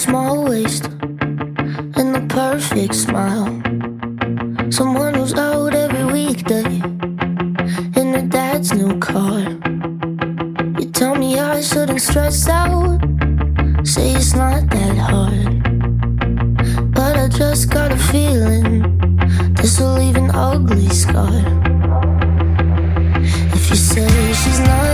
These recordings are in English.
small waist and the perfect smile. Someone who's out every weekday in her dad's new car. You tell me I shouldn't stress out, say it's not that hard. But I just got a feeling this will leave an ugly scar. If you say she's not.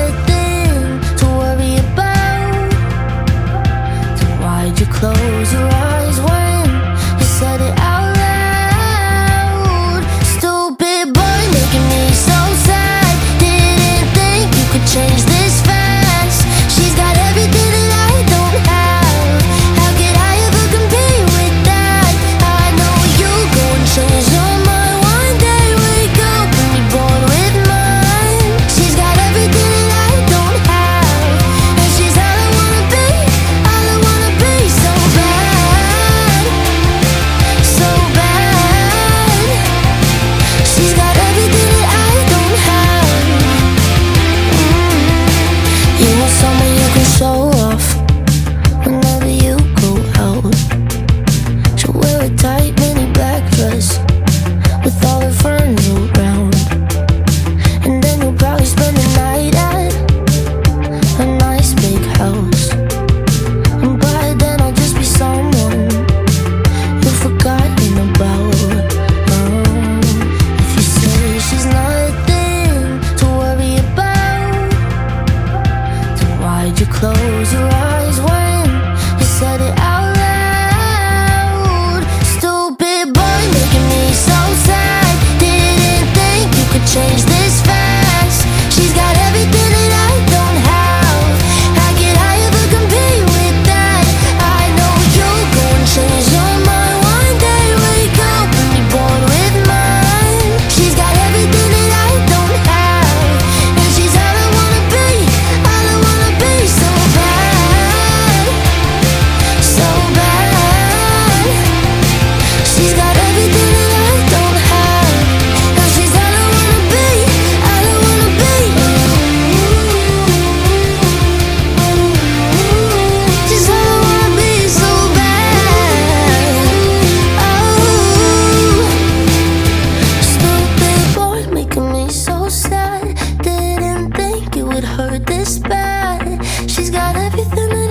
everything I